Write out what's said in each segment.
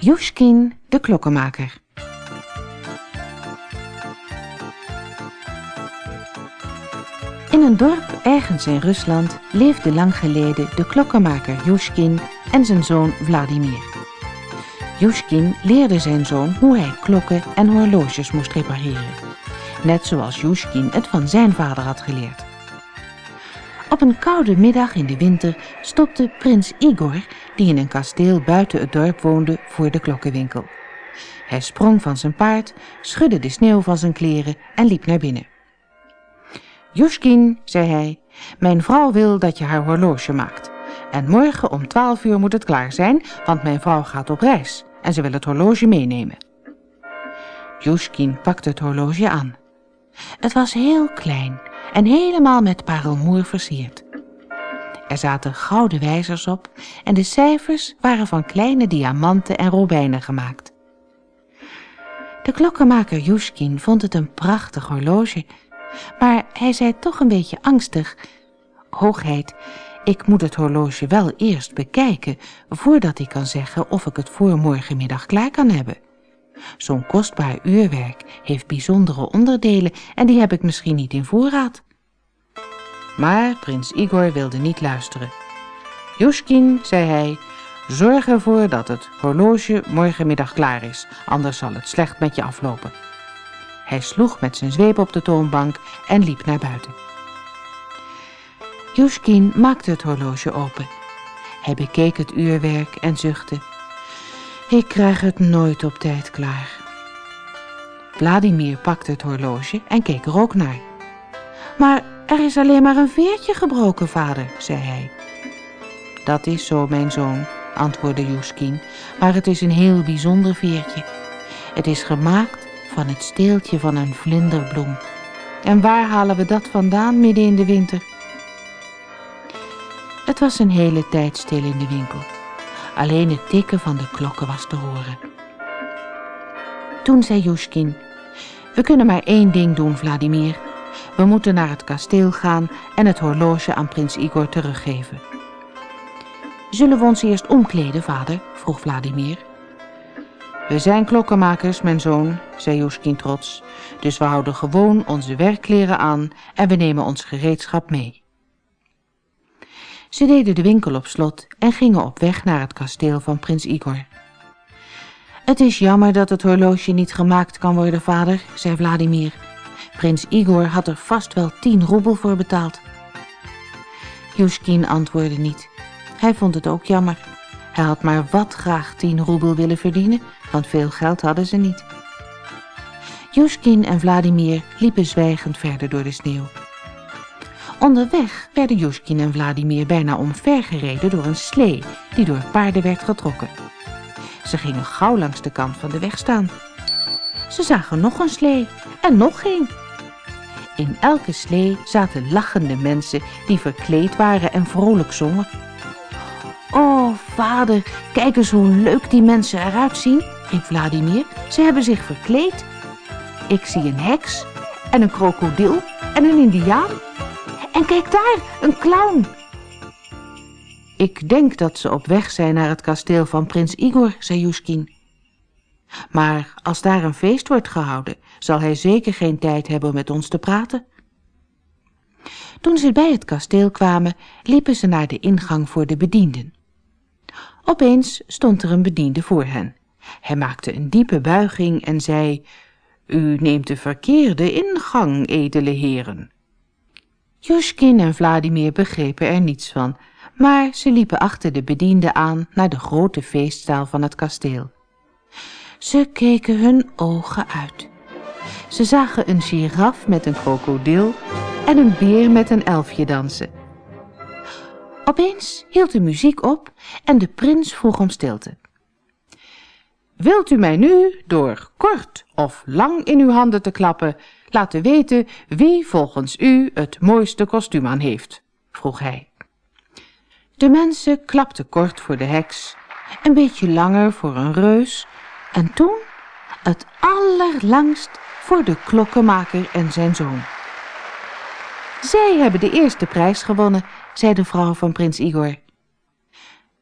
Joeskin de klokkenmaker. In een dorp ergens in Rusland leefde lang geleden de klokkenmaker Joeskin en zijn zoon Vladimir. Joeskin leerde zijn zoon hoe hij klokken en horloges moest repareren, net zoals Joeskin het van zijn vader had geleerd. Op een koude middag in de winter stopte prins Igor, die in een kasteel buiten het dorp woonde, voor de klokkenwinkel. Hij sprong van zijn paard, schudde de sneeuw van zijn kleren en liep naar binnen. Jushkin, zei hij, mijn vrouw wil dat je haar horloge maakt. En morgen om twaalf uur moet het klaar zijn, want mijn vrouw gaat op reis en ze wil het horloge meenemen. Jushkin pakte het horloge aan. Het was heel klein en helemaal met parelmoer versierd. Er zaten gouden wijzers op en de cijfers waren van kleine diamanten en robijnen gemaakt. De klokkenmaker Jushkin vond het een prachtig horloge, maar hij zei toch een beetje angstig, Hoogheid, ik moet het horloge wel eerst bekijken voordat ik kan zeggen of ik het voor morgenmiddag klaar kan hebben. Zo'n kostbaar uurwerk heeft bijzondere onderdelen en die heb ik misschien niet in voorraad. Maar prins Igor wilde niet luisteren. Jushkin, zei hij, zorg ervoor dat het horloge morgenmiddag klaar is, anders zal het slecht met je aflopen. Hij sloeg met zijn zweep op de toonbank en liep naar buiten. Jushkin maakte het horloge open. Hij bekeek het uurwerk en zuchtte. Ik krijg het nooit op tijd klaar. Vladimir pakte het horloge en keek er ook naar. Maar er is alleen maar een veertje gebroken, vader, zei hij. Dat is zo, mijn zoon, antwoordde Jushkin, maar het is een heel bijzonder veertje. Het is gemaakt van het steeltje van een vlinderbloem. En waar halen we dat vandaan midden in de winter? Het was een hele tijd stil in de winkel. Alleen het tikken van de klokken was te horen. Toen zei Jushkin, we kunnen maar één ding doen, Vladimir. We moeten naar het kasteel gaan en het horloge aan prins Igor teruggeven. Zullen we ons eerst omkleden, vader? vroeg Vladimir. We zijn klokkenmakers, mijn zoon, zei Joeskin trots, dus we houden gewoon onze werkkleren aan en we nemen ons gereedschap mee. Ze deden de winkel op slot en gingen op weg naar het kasteel van prins Igor. Het is jammer dat het horloge niet gemaakt kan worden, vader, zei Vladimir. Prins Igor had er vast wel tien roebel voor betaald. Jushkin antwoordde niet. Hij vond het ook jammer. Hij had maar wat graag tien roebel willen verdienen, want veel geld hadden ze niet. Jushkin en Vladimir liepen zwijgend verder door de sneeuw. Onderweg werden Jushkin en Vladimir bijna omvergereden door een slee die door paarden werd getrokken. Ze gingen gauw langs de kant van de weg staan. Ze zagen nog een slee en nog een. In elke slee zaten lachende mensen die verkleed waren en vrolijk zongen. Oh, vader, kijk eens hoe leuk die mensen eruit zien, riep Vladimir. Ze hebben zich verkleed. Ik zie een heks en een krokodil en een indiaan. En kijk daar, een clown. Ik denk dat ze op weg zijn naar het kasteel van prins Igor, zei Jushkin. Maar als daar een feest wordt gehouden, zal hij zeker geen tijd hebben met ons te praten. Toen ze bij het kasteel kwamen, liepen ze naar de ingang voor de bedienden. Opeens stond er een bediende voor hen. Hij maakte een diepe buiging en zei, U neemt de verkeerde ingang, edele heren. Jushkin en Vladimir begrepen er niets van, maar ze liepen achter de bediende aan naar de grote feestzaal van het kasteel. Ze keken hun ogen uit. Ze zagen een giraf met een krokodil en een beer met een elfje dansen. Opeens hield de muziek op en de prins vroeg om stilte. Wilt u mij nu, door kort of lang in uw handen te klappen, laten weten wie volgens u het mooiste kostuum aan heeft? vroeg hij. De mensen klapten kort voor de heks, een beetje langer voor een reus en toen het allerlangst voor de klokkenmaker en zijn zoon. Zij hebben de eerste prijs gewonnen, zei de vrouw van prins Igor.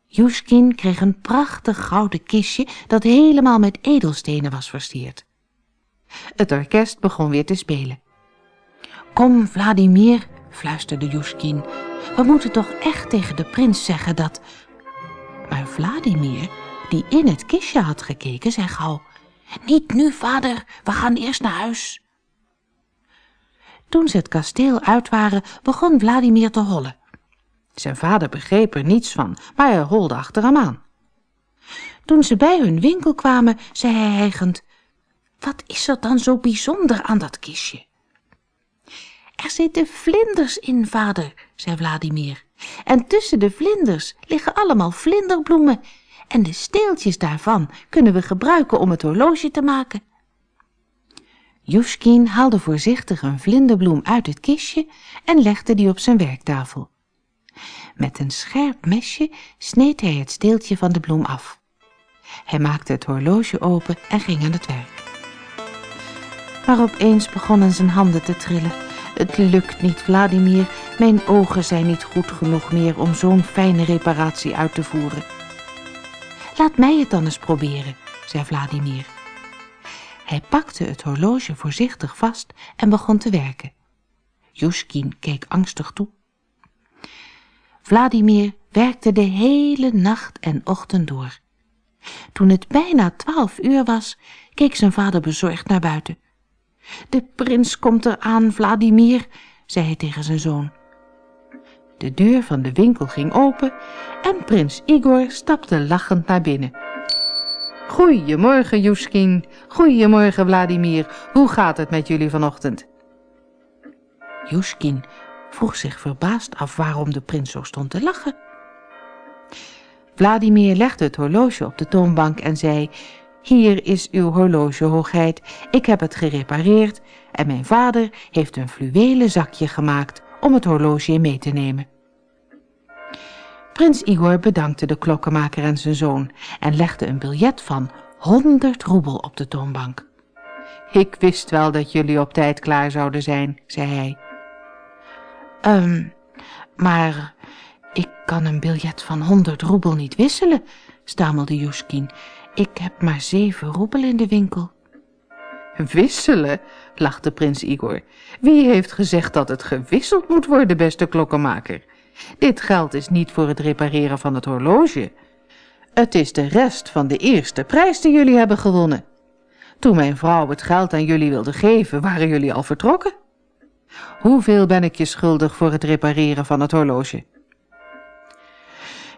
Juskin kreeg een prachtig gouden kistje dat helemaal met edelstenen was versierd. Het orkest begon weer te spelen. Kom, Vladimir, fluisterde Juskin, we moeten toch echt tegen de prins zeggen dat... Maar Vladimir, die in het kistje had gekeken, zei gauw... Niet nu, vader, we gaan eerst naar huis. Toen ze het kasteel uit waren, begon Vladimir te hollen. Zijn vader begreep er niets van, maar hij holde achter hem aan. Toen ze bij hun winkel kwamen, zei hij hijgend, Wat is er dan zo bijzonder aan dat kistje? Er zitten vlinders in, vader, zei Vladimir. En tussen de vlinders liggen allemaal vlinderbloemen. En de steeltjes daarvan kunnen we gebruiken om het horloge te maken. Juskin haalde voorzichtig een vlinderbloem uit het kistje en legde die op zijn werktafel. Met een scherp mesje sneed hij het steeltje van de bloem af. Hij maakte het horloge open en ging aan het werk. Maar opeens begonnen zijn handen te trillen. Het lukt niet, Vladimir. Mijn ogen zijn niet goed genoeg meer om zo'n fijne reparatie uit te voeren. Laat mij het dan eens proberen, zei Vladimir. Hij pakte het horloge voorzichtig vast en begon te werken. Juskin keek angstig toe. Vladimir werkte de hele nacht en ochtend door. Toen het bijna twaalf uur was, keek zijn vader bezorgd naar buiten. De prins komt er aan, Vladimir, zei hij tegen zijn zoon. De deur van de winkel ging open en prins Igor stapte lachend naar binnen. Goedemorgen, Juskin. Goedemorgen, Vladimir. Hoe gaat het met jullie vanochtend? Juskin vroeg zich verbaasd af waarom de prins zo stond te lachen. Vladimir legde het horloge op de toonbank en zei, Hier is uw horloge, hoogheid. Ik heb het gerepareerd en mijn vader heeft een fluwelen zakje gemaakt om het horloge mee te nemen. Prins Igor bedankte de klokkenmaker en zijn zoon en legde een biljet van honderd roebel op de toonbank. Ik wist wel dat jullie op tijd klaar zouden zijn, zei hij. Um, maar ik kan een biljet van honderd roebel niet wisselen, stamelde Juskin. Ik heb maar zeven roebel in de winkel. Wisselen? lachte prins Igor. Wie heeft gezegd dat het gewisseld moet worden, beste klokkenmaker? Dit geld is niet voor het repareren van het horloge. Het is de rest van de eerste prijs die jullie hebben gewonnen. Toen mijn vrouw het geld aan jullie wilde geven, waren jullie al vertrokken. Hoeveel ben ik je schuldig voor het repareren van het horloge?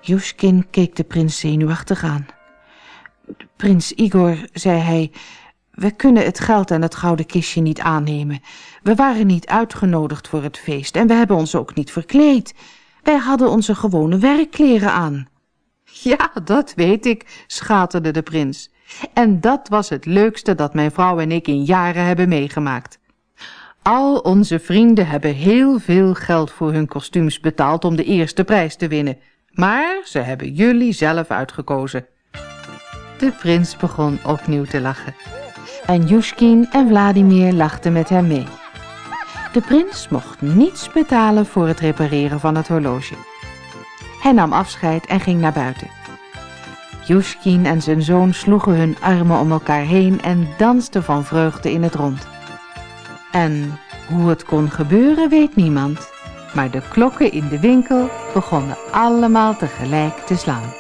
Juskin keek de prins zenuwachtig aan. Prins Igor, zei hij, we kunnen het geld en het gouden kistje niet aannemen. We waren niet uitgenodigd voor het feest en we hebben ons ook niet verkleed. Wij hadden onze gewone werkkleren aan. Ja, dat weet ik, schaterde de prins. En dat was het leukste dat mijn vrouw en ik in jaren hebben meegemaakt. Al onze vrienden hebben heel veel geld voor hun kostuums betaald om de eerste prijs te winnen. Maar ze hebben jullie zelf uitgekozen. De prins begon opnieuw te lachen. En Yushkin en Vladimir lachten met hem mee. De prins mocht niets betalen voor het repareren van het horloge. Hij nam afscheid en ging naar buiten. Yushkin en zijn zoon sloegen hun armen om elkaar heen en dansten van vreugde in het rond. En hoe het kon gebeuren weet niemand, maar de klokken in de winkel begonnen allemaal tegelijk te slaan.